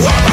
Yeah.